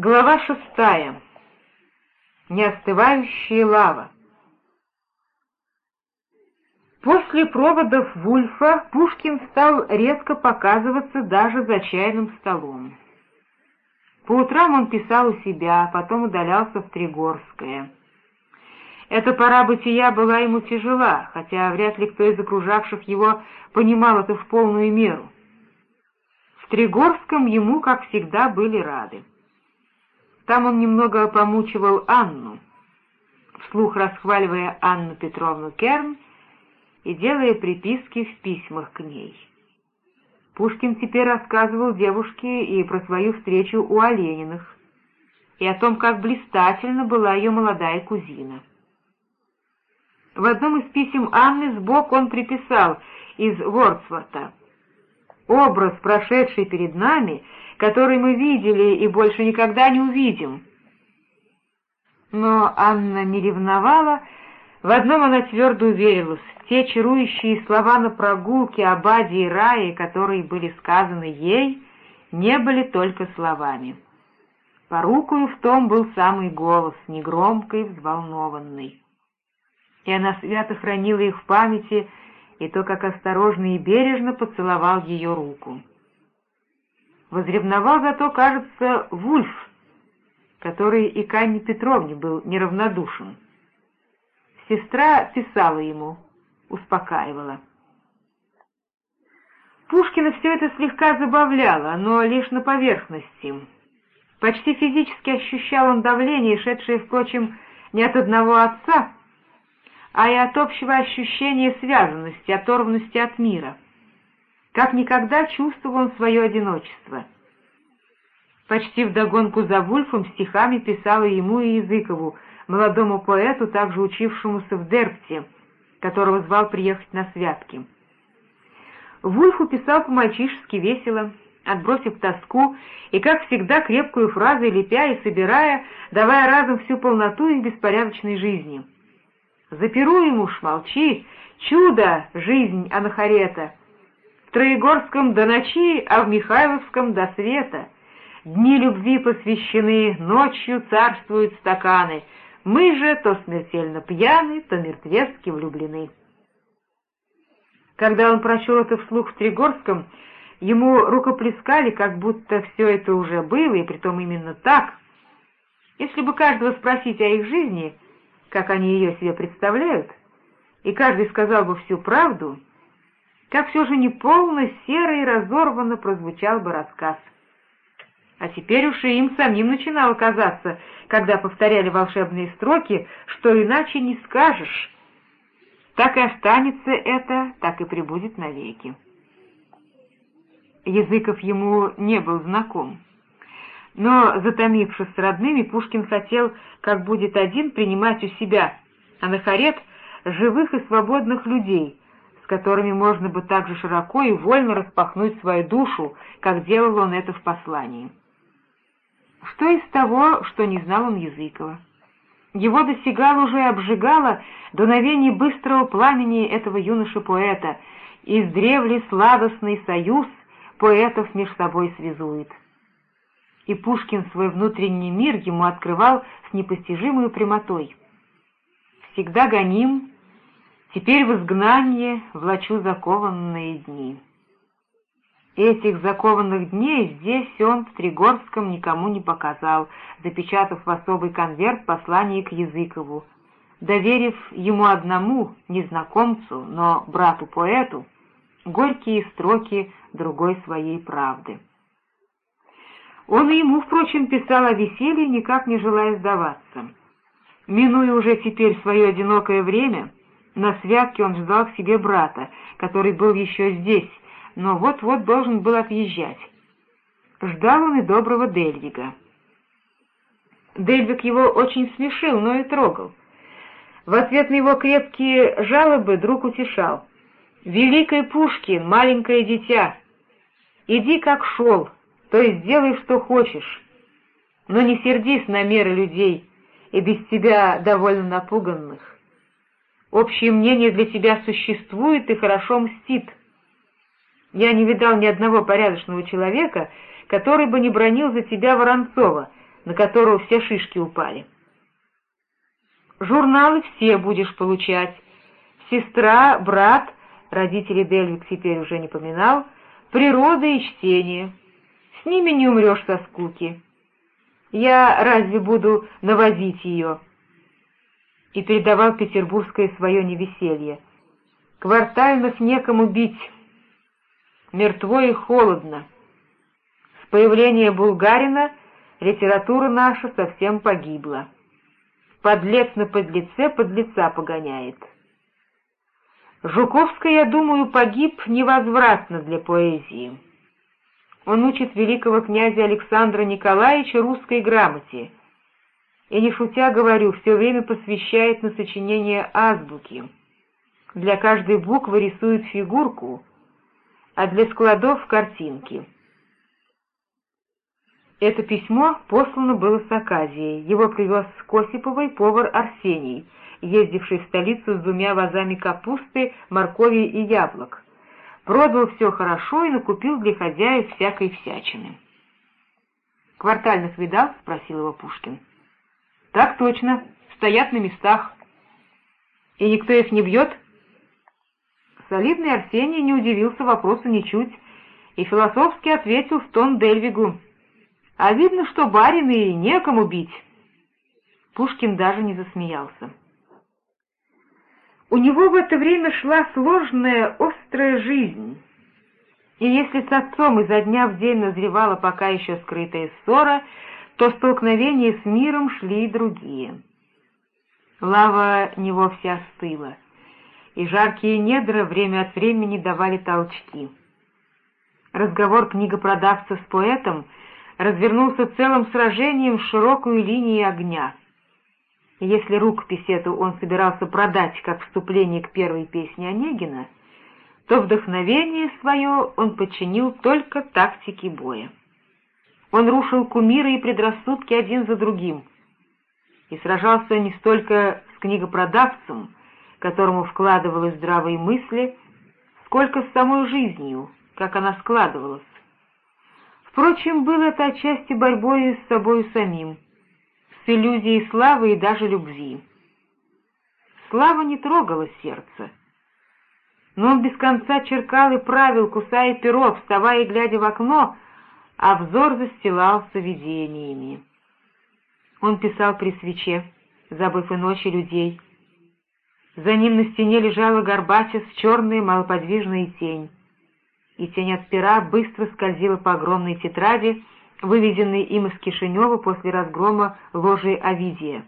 Глава шестая. Неостывающая лава. После проводов Вульфа Пушкин стал редко показываться даже за чайным столом. По утрам он писал у себя, потом удалялся в Тригорское. Эта пора бытия была ему тяжела, хотя вряд ли кто из окружавших его понимал это в полную меру. В Тригорском ему, как всегда, были рады. Там он немного помучивал Анну, вслух расхваливая Анну Петровну Керн и делая приписки в письмах к ней. Пушкин теперь рассказывал девушке и про свою встречу у Олениных, и о том, как блистательно была ее молодая кузина. В одном из писем Анны сбоку он приписал из Вордсворта «Образ, прошедший перед нами, который мы видели и больше никогда не увидим». Но Анна не ревновала, в одном она твердо уверилась, те чарующие слова на прогулке об Аде и Рае, которые были сказаны ей, не были только словами. Порукою в том был самый голос, негромкий, взволнованный. И она свято хранила их в памяти, и то, как осторожно и бережно поцеловал ее руку. Возревновал зато, кажется, Вульф, который и к Анне Петровне был неравнодушен. Сестра писала ему, успокаивала. Пушкина все это слегка забавляло, но лишь на поверхности. Почти физически ощущал он давление, шедшее, впрочем, не от одного отца, а и от общего ощущения связанности, оторванности от мира. Как никогда чувствовал он свое одиночество. Почти вдогонку за Вульфом стихами писала ему и Языкову, молодому поэту, также учившемуся в Дерпте, которого звал приехать на святки. Вульфу писал по-мальчишески весело, отбросив тоску, и, как всегда, крепкую фразу лепя и собирая, давая разом всю полноту их беспорядочной жизни. «Запируем уж, молчи, чудо, жизнь Анахарета! В Троегорском до ночи, а в Михайловском до света. Дни любви посвящены, ночью царствуют стаканы — мы же то смертельно пьяны, то мертвецки влюблены. Когда он прочел это вслух в Тригорском, ему рукоплескали, как будто все это уже было, и притом именно так. Если бы каждого спросить о их жизни, как они ее себе представляют, и каждый сказал бы всю правду, как все же неполно, серо и разорванно прозвучал бы рассказ. А теперь уж и им самим начинало казаться, когда повторяли волшебные строки, что иначе не скажешь. Так и останется это, так и прибудет навеки. Языков ему не был знаком. Но, затомившись с родными, Пушкин хотел, как будет один, принимать у себя, а на харет живых и свободных людей, с которыми можно бы так же широко и вольно распахнуть свою душу, как делал он это в послании. Что из того, что не знал он Языкова? Его достигало уже и обжигало дуновение быстрого пламени этого юноши-поэта, издревле сладостный союз поэтов меж собой связует. И Пушкин свой внутренний мир ему открывал с непостижимой прямотой. «Всегда гоним, теперь в изгнание влачу закованные дни». Этих закованных дней здесь он в Тригорском никому не показал, запечатав в особый конверт послание к Языкову, доверив ему одному, незнакомцу, но брату-поэту, горькие строки другой своей правды. Он и ему, впрочем, писал о веселье, никак не желая сдаваться. Минуя уже теперь свое одинокое время, на святке он ждал к себе брата, который был еще здесь, но вот-вот должен был отъезжать. Ждал он и доброго Дельвига. Дельвиг его очень смешил, но и трогал. В ответ на его крепкие жалобы друг утешал. «Великий Пушкин, маленькое дитя, иди как шел, то есть делай, что хочешь, но не сердись на меры людей и без тебя довольно напуганных. Общее мнение для тебя существует и хорошо мстит. Я не видал ни одного порядочного человека, который бы не бронил за тебя Воронцова, на которого все шишки упали. Журналы все будешь получать. Сестра, брат, родители Дельвик теперь уже не поминал, природа и чтение. С ними не умрешь со скуки. Я разве буду навозить ее?» И передавал петербургское свое невеселье. «Квартальных некому бить. Мертво и холодно. С появления Булгарина литература наша совсем погибла. Подлец на подлеце подлеца погоняет». Жуковский, я думаю, погиб невозвратно для поэзии. Он учит великого князя Александра Николаевича русской грамоте. И не шутя говорю, все время посвящает на сочинение азбуки. Для каждой буквы рисует фигурку, а для складов — картинки. Это письмо послано было с Аказией. Его привез с Косиповой повар Арсений, ездивший в столицу с двумя вазами капусты, моркови и яблок продал все хорошо и накупил для хозяев всякой всячины. «Квартальных видал?» — спросил его Пушкин. «Так точно, стоят на местах. И никто их не бьет?» Солидный Арсений не удивился вопросу ничуть и философски ответил в тон Дельвигу. «А видно, что барин и некому бить». Пушкин даже не засмеялся. У него в это время шла сложная, острая жизнь. И если с отцом изо дня в день назревала пока еще скрытая ссора, то столкновения с миром шли и другие. Лава не вовсе остыла, и жаркие недра время от времени давали толчки. Разговор книгопродавца с поэтом развернулся целым сражением в широкую линию огня — если рукопись эту он собирался продать как вступление к первой песне Онегина, то вдохновение свое он подчинил только тактике боя. Он рушил кумиры и предрассудки один за другим и сражался не столько с книгопродавцем, которому вкладывалось здравые мысли, сколько с самой жизнью, как она складывалась. Впрочем, было это отчасти борьбой с собой самим — с иллюзией славы и даже любви. Слава не трогала сердце, но он без конца черкал и правил, кусая перо, вставая и глядя в окно, а взор застилался видениями. Он писал при свече, забыв и ночи людей. За ним на стене лежала горбача с черной малоподвижной тень, и тень от пера быстро скользила по огромной тетради, вывезенный им из Кишинева после разгрома ложи Овидия.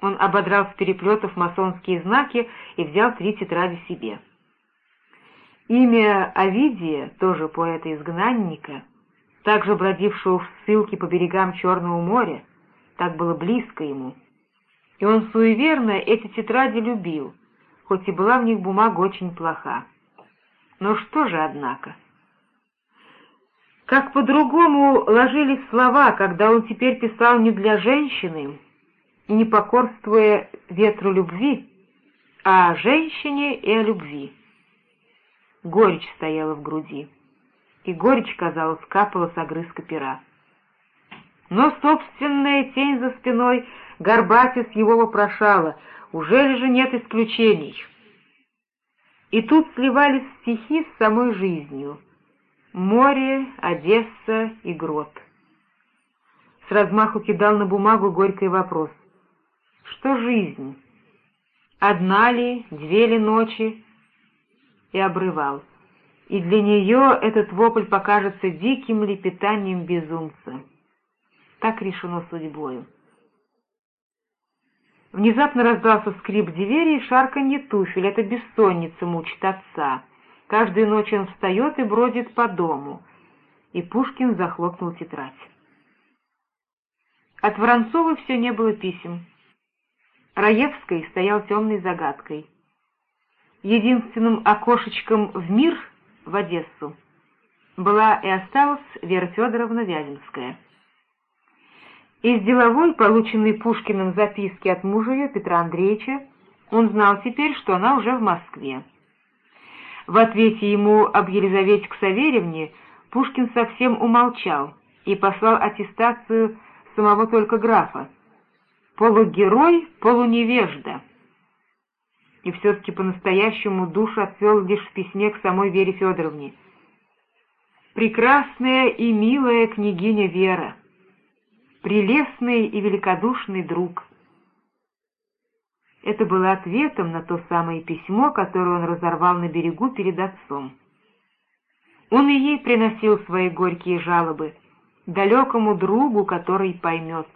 Он ободрал с переплетов масонские знаки и взял три тетради себе. Имя Овидия, тоже поэта-изгнанника, также бродившего в ссылке по берегам Черного моря, так было близко ему. И он суеверно эти тетради любил, хоть и была в них бумага очень плоха. Но что же, однако? Как по-другому ложились слова, когда он теперь писал не для женщины, не покорствуя ветру любви, а о женщине и о любви. Горечь стояла в груди, и горечь, казалось, капала с огрызка пера. Но собственная тень за спиной Горбатис его вопрошала, уже же нет исключений? И тут сливались стихи с самой жизнью — Море, Одесса и Грот. С размаху кидал на бумагу горький вопрос. Что жизнь? Одна ли, две ли ночи? И обрывал. И для нее этот вопль покажется диким лепетанием безумца. Так решено судьбою. Внезапно раздался скрип двери и шарканье туфель. Это бессонница мучит отца. Каждую ночь он встает и бродит по дому. И Пушкин захлопнул тетрадь. От Воронцова все не было писем. Раевской стоял темной загадкой. Единственным окошечком в мир, в Одессу, была и осталась Вера Федоровна Вяземская. Из деловой, полученной Пушкиным записки от мужа ее, Петра Андреевича, он знал теперь, что она уже в Москве. В ответе ему об Елизавете Ксаверевне Пушкин совсем умолчал и послал аттестацию самого только графа. Полугерой, полуневежда. И все-таки по-настоящему душ отвел лишь в письме к самой Вере Федоровне. «Прекрасная и милая княгиня Вера, прелестный и великодушный друг». Это было ответом на то самое письмо, которое он разорвал на берегу перед отцом. Он и ей приносил свои горькие жалобы, далекому другу, который поймет.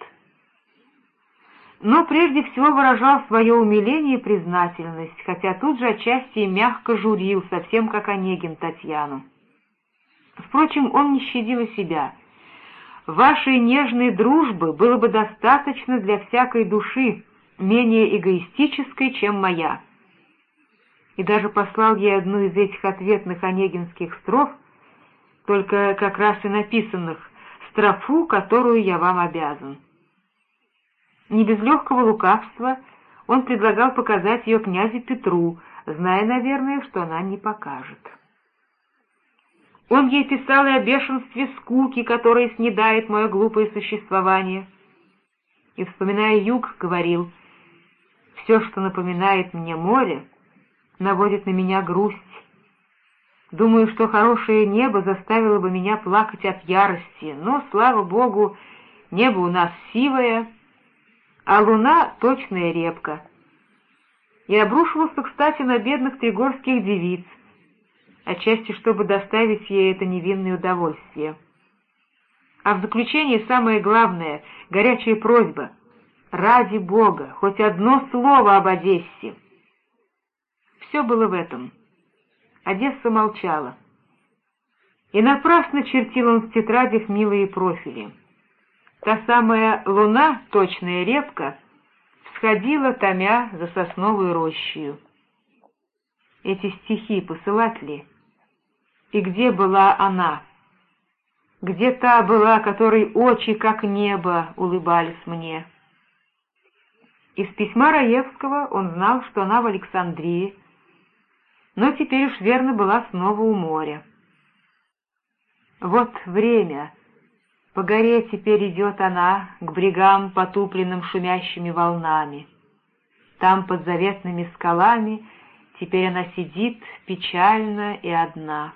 Но прежде всего выражал свое умиление и признательность, хотя тут же отчасти и мягко журил, совсем как Онегин Татьяну. Впрочем, он не щадил и себя. «Вашей нежной дружбы было бы достаточно для всякой души, менее эгоистической, чем моя». И даже послал ей одну из этих ответных онегинских строф, только как раз и написанных «строфу, которую я вам обязан». Не без легкого лукавства он предлагал показать ее князю Петру, зная, наверное, что она не покажет. Он ей писал и о бешенстве скуки, которая снедает мое глупое существование. И, вспоминая юг, говорил, «Все, что напоминает мне море, наводит на меня грусть. Думаю, что хорошее небо заставило бы меня плакать от ярости, но, слава богу, небо у нас сивое, а луна — точная репка. И обрушивался, кстати, на бедных тригорских девиц, отчасти чтобы доставить ей это невинное удовольствие. А в заключение самое главное — горячая просьба. Ради Бога, хоть одно слово об Одессе. Все было в этом. Одесса молчала. И напрасно чертил он в тетрадях милые профили. Та самая луна, точная репка, всходила, томя за сосновую рощью. Эти стихи посылать ли? И где была она? Где та была, которой очи, как небо, улыбались мне? Из письма Раевского он знал, что она в Александрии, но теперь уж верно была снова у моря. Вот время. По горе теперь идет она к брегам, потупленным шумящими волнами. Там, под заветными скалами, теперь она сидит печально и одна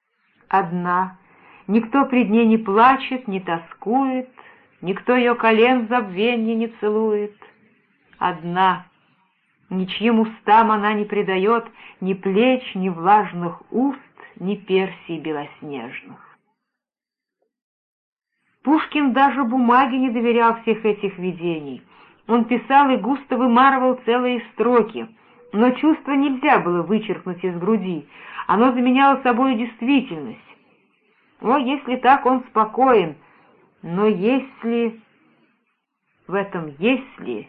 — одна, никто пред ней не плачет, не тоскует, никто ее колен в забвенье не целует. Одна, ничьим устам она не предает ни плеч, ни влажных уст, ни персий белоснежных. Пушкин даже бумаге не доверял всех этих видений. Он писал и густо вымарывал целые строки, но чувство нельзя было вычеркнуть из груди, оно заменяло собой действительность. О, если так, он спокоен, но если... В этом «если»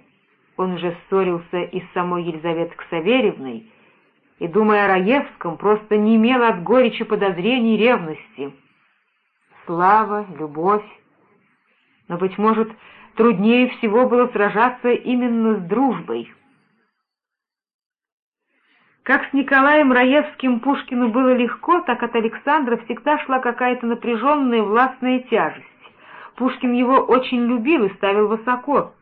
он уже ссорился и с самой Елизаветой Ксаверевной, и, думая о Раевском, просто не имел от горечи подозрений и ревности. Слава, любовь. Но, быть может, труднее всего было сражаться именно с дружбой. Как с Николаем Раевским Пушкину было легко, так от Александра всегда шла какая-то напряженная властная тяжесть. Пушкин его очень любил и ставил высоко.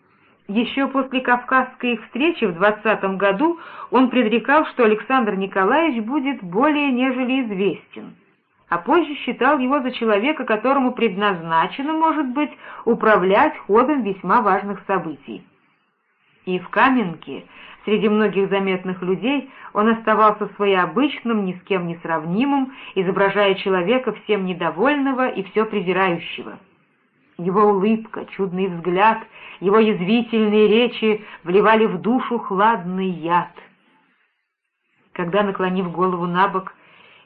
Еще после Кавказской их встречи в двадцатом году он предрекал, что Александр Николаевич будет более нежели известен, а позже считал его за человека, которому предназначено, может быть, управлять ходом весьма важных событий. И в Каменке Среди многих заметных людей он оставался своеобычным, ни с кем не сравнимым, изображая человека всем недовольного и все презирающего. Его улыбка, чудный взгляд, его язвительные речи вливали в душу хладный яд. Когда, наклонив голову на бок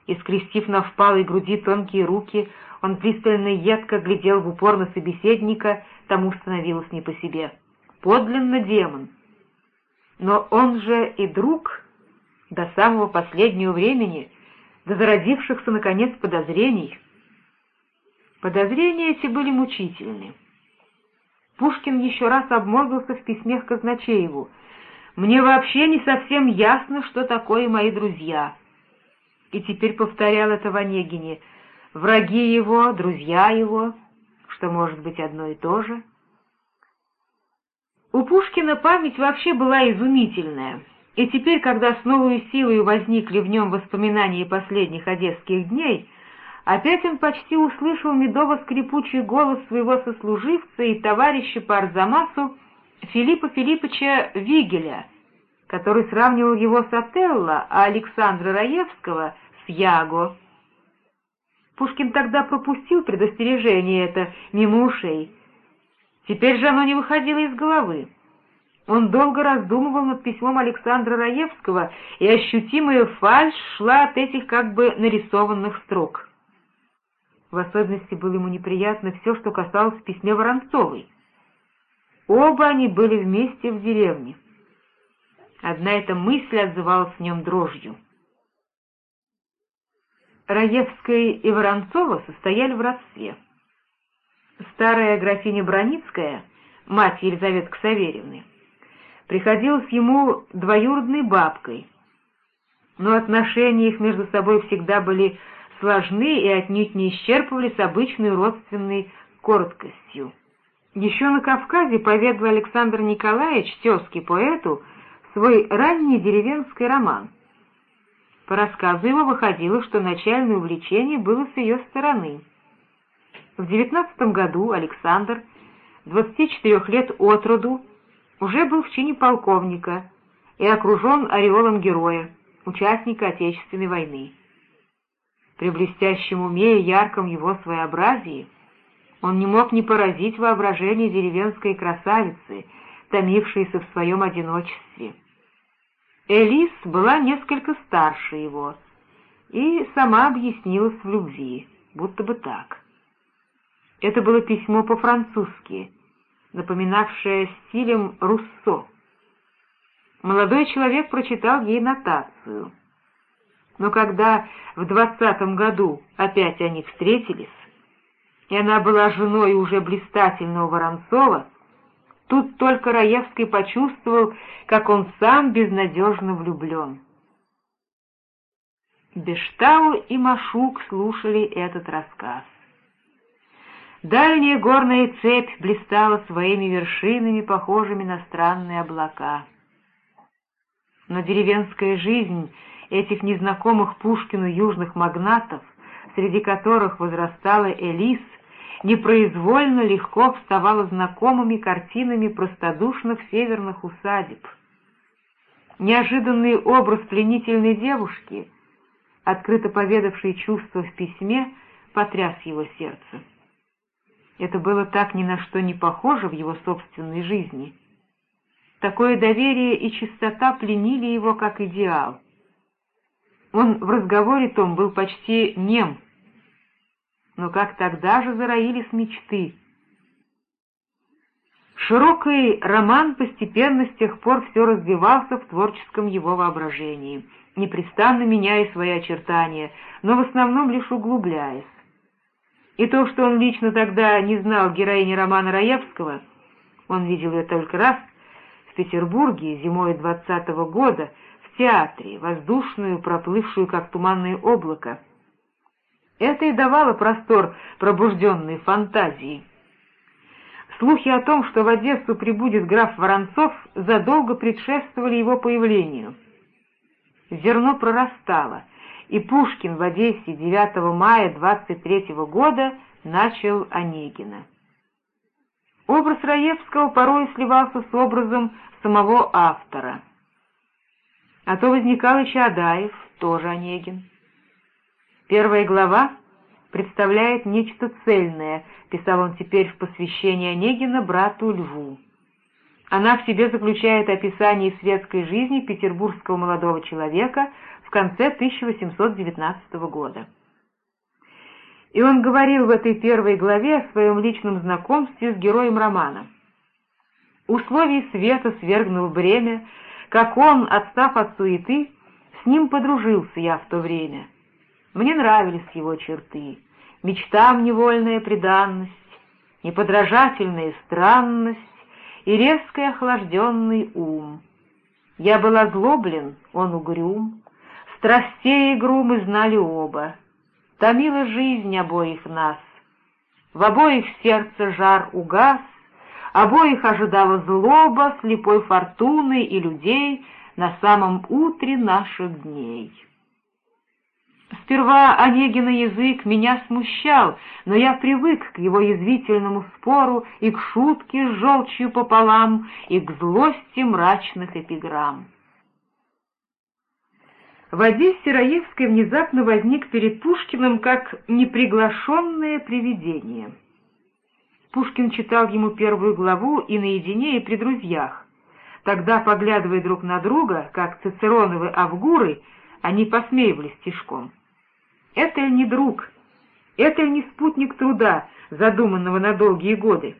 и скрестив на впалой груди тонкие руки, он пристально едко глядел в упор на собеседника, тому становилось не по себе. Подлинно демон — но он же и друг до самого последнего времени, до зародившихся, наконец, подозрений. Подозрения эти были мучительны. Пушкин еще раз обмолвился в письме к Казначееву. «Мне вообще не совсем ясно, что такое мои друзья». И теперь повторял это в Онегине. «Враги его, друзья его, что может быть одно и то же». У Пушкина память вообще была изумительная, и теперь, когда с новой силой возникли в нем воспоминания последних одесских дней, опять он почти услышал медово-скрипучий голос своего сослуживца и товарища по Арзамасу Филиппа Филипповича Вигеля, который сравнивал его с Отелло, а Александра Раевского с Яго. Пушкин тогда пропустил предостережение это мимо ушей. Теперь же оно не выходило из головы. Он долго раздумывал над письмом Александра Раевского, и ощутимая фальшь шла от этих как бы нарисованных строк. В особенности было ему неприятно все, что касалось письме Воронцовой. Оба они были вместе в деревне. Одна эта мысль отзывалась в нем дрожью. Раевская и Воронцова состояли в родстве. Старая графиня Броницкая, мать Елизаветы Ксаверевны, приходилась ему двоюродной бабкой, но отношения их между собой всегда были сложны и отнюдь не исчерпывались обычной родственной короткостью. Еще на Кавказе поведал Александр Николаевич, тезке поэту, свой ранний деревенский роман — по рассказу его выходило, что начальное увлечение было с ее стороны. В девятнадцатом году Александр, 24 лет от роду, уже был в чине полковника и окружен ореолом героя, участника Отечественной войны. При блестящем уме и ярком его своеобразии он не мог не поразить воображение деревенской красавицы, томившейся в своем одиночестве. Элис была несколько старше его и сама объяснилась в любви, будто бы так. Это было письмо по-французски, напоминавшее стилем Руссо. Молодой человек прочитал ей нотацию. Но когда в двадцатом году опять они встретились, и она была женой уже блистательного Воронцова, Тут только Раевский почувствовал, как он сам безнадежно влюблен. Бештау и Машук слушали этот рассказ. Дальняя горная цепь блистала своими вершинами, похожими на странные облака. Но деревенская жизнь этих незнакомых Пушкину южных магнатов, среди которых возрастала Элис, непроизвольно легко вставала знакомыми картинами простодушных северных усадеб. Неожиданный образ пленительной девушки, открыто поведавшей чувства в письме, потряс его сердце. Это было так ни на что не похоже в его собственной жизни. Такое доверие и чистота пленили его как идеал. Он в разговоре том был почти нем, но как тогда же зароились мечты. Широкий роман постепенно с тех пор все развивался в творческом его воображении, непрестанно меняя свои очертания, но в основном лишь углубляясь. И то, что он лично тогда не знал героини романа Раевского, он видел ее только раз в Петербурге зимой двадцатого года театре, воздушную, проплывшую как туманное облако, это и давало простор пробужденной фантазии. Слухи о том, что в Одессу прибудет граф Воронцов, задолго предшествовали его появлению. Зерно прорастало, и Пушкин в Одессе 9 мая 23 года начал Онегина. Образ Раевского порой сливался с образом самого автора. А то возникал и Чадаев, тоже Онегин. Первая глава представляет нечто цельное, писал он теперь в посвящении Онегина брату Льву. Она в себе заключает описание светской жизни петербургского молодого человека в конце 1819 года. И он говорил в этой первой главе о своем личном знакомстве с героем романа. Условий света свергнул бремя, как он, отстав от суеты, с ним подружился я в то время — мне нравились его черты, мечтам невольная преданность, неподражательная странность и резкий охлажденный ум. Я был озлоблен, он угрюм, страстей игру мы знали оба, томила жизнь обоих нас. В обоих сердце жар угас, Обоих ожидала злоба, слепой фортуны и людей на самом утре наших дней. Сперва Онегина язык меня смущал, но я привык к его язвительному спору и к шутке с желчью пополам, и к злости мрачных эпиграмм. В Одессе Раевский внезапно возник перед Пушкиным как неприглашенное привидение. Пушкин читал ему первую главу и наедине, и при друзьях. Тогда, поглядывая друг на друга, как цицероновы авгуры, они посмеивались стишком. Это ли не друг? Это ли не спутник труда, задуманного на долгие годы?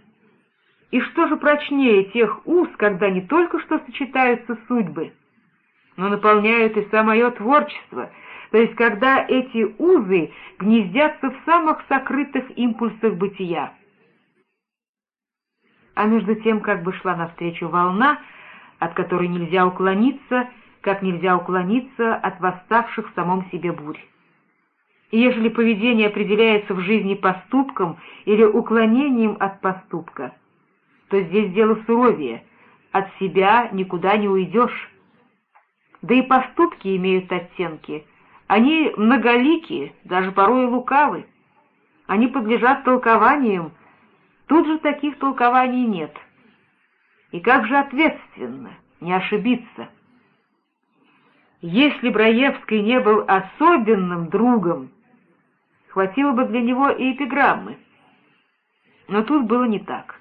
И что же прочнее тех уз, когда не только что сочетаются судьбы, но наполняют и самое творчество, то есть когда эти узы гнездятся в самых сокрытых импульсах бытия? А между тем как бы шла навстречу волна, от которой нельзя уклониться, как нельзя уклониться от восставших в самом себе бурь. И ежели поведение определяется в жизни поступком или уклонением от поступка, то здесь дело суровее, от себя никуда не уйдешь. Да и поступки имеют оттенки, они многолики, даже порой лукавы. Они подлежат толкованиям, тут же таких толкований нет. И как же ответственно, не ошибиться. Если Браевский не был особенным другом, хватило бы для него и эпиграммы. Но тут было не так.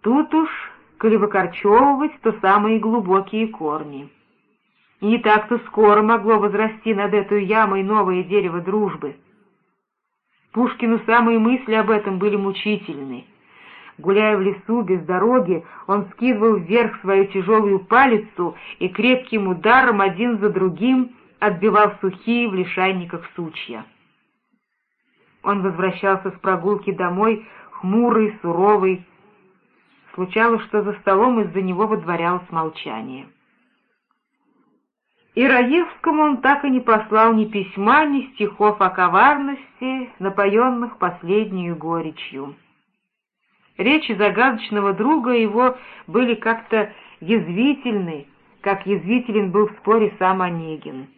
Тут уж, коли выкорчевывать, то самые глубокие корни. И не так-то скоро могло возрасти над этой ямой новое дерево дружбы. Пушкину самые мысли об этом были мучительны. Гуляя в лесу без дороги, он скидывал вверх свою тяжелую палицу и крепким ударом один за другим отбивал сухие в лишайниках сучья. Он возвращался с прогулки домой, хмурый, суровый. Случалось, что за столом из-за него водворялось молчание. И Раевскому он так и не послал ни письма, ни стихов о коварности, напоенных последнюю горечью. Речи загадочного друга его были как-то язвительны, как язвителен был в споре сам Онегин.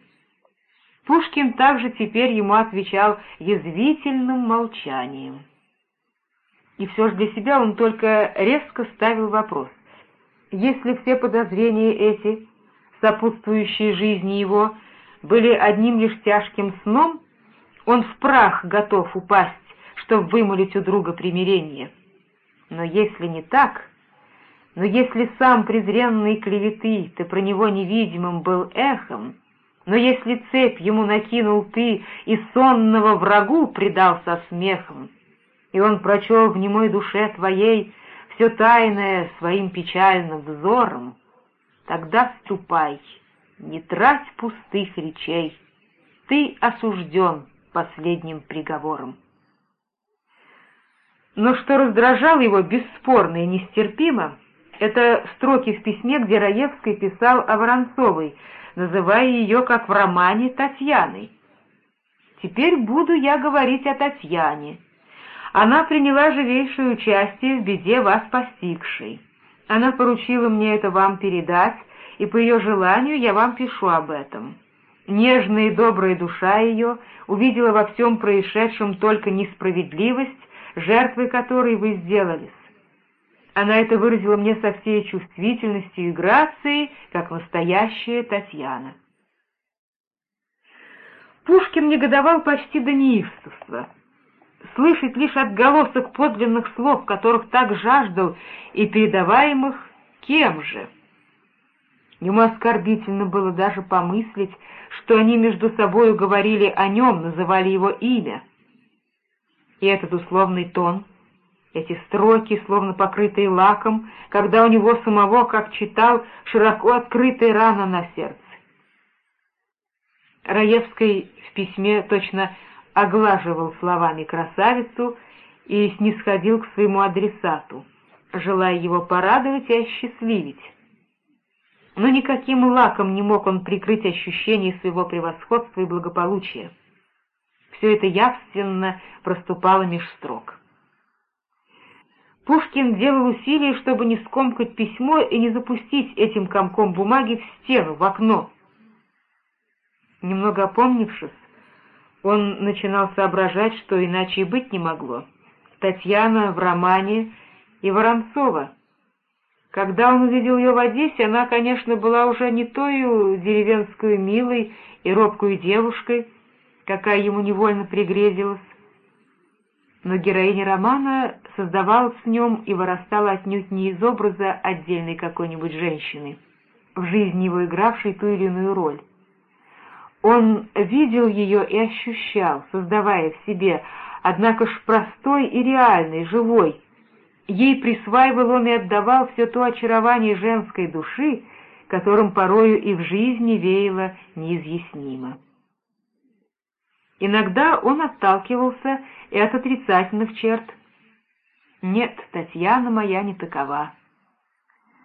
Пушкин также теперь ему отвечал язвительным молчанием. И все же для себя он только резко ставил вопрос. Если все подозрения эти, сопутствующие жизни его, были одним лишь тяжким сном, он в прах готов упасть, чтобы вымолить у друга примирение. Но если не так, но если сам презренный клеветы ты про него невидимым был эхом, но если цепь ему накинул ты и сонного врагу предался смехом, и он прочел в немой душе твоей все тайное своим печальным взором, тогда ступай, не трать пустых речей, ты осужден последним приговором. Но что раздражало его бесспорно и нестерпимо, это строки в письме, где Раевский писал о Воронцовой, называя ее, как в романе, Татьяной. Теперь буду я говорить о Татьяне. Она приняла живейшее участие в беде вас постигшей. Она поручила мне это вам передать, и по ее желанию я вам пишу об этом. Нежная и добрая душа ее увидела во всем происшедшем только несправедливость, жертвой которой вы сделались. Она это выразила мне со всей чувствительностью и грацией, как настоящая Татьяна. Пушкин негодовал почти до неистовства. Слышать лишь отголосок подлинных слов, которых так жаждал, и передаваемых кем же? Ему оскорбительно было даже помыслить, что они между собою говорили о нем, называли его имя. И этот условный тон — эти строки, словно покрытые лаком, когда у него самого, как читал, широко открытая рана на сердце. Раевский в письме точно оглаживал словами красавицу и снисходил к своему адресату, желая его порадовать и осчастливить. Но никаким лаком не мог он прикрыть ощущение своего превосходства и благополучия. Все это явственно проступало меж строк. Пушкин делал усилия, чтобы не скомкать письмо и не запустить этим комком бумаги в стену, в окно. Немного опомнившись, он начинал соображать, что иначе и быть не могло. Татьяна в романе и Воронцова. Когда он увидел ее в Одессе, она, конечно, была уже не той деревенской милой и робкой девушкой, какая ему невольно пригрезилась, но героиня романа создавалась в нем и вырастала отнюдь не из образа отдельной какой-нибудь женщины, в жизни его игравшей ту или иную роль. Он видел ее и ощущал, создавая в себе, однако ж простой и реальный, живой. Ей присваивал он и отдавал все то очарование женской души, которым порою и в жизни веяло неизъяснимо. Иногда он отталкивался и от отрицательных черт. Нет, Татьяна моя не такова.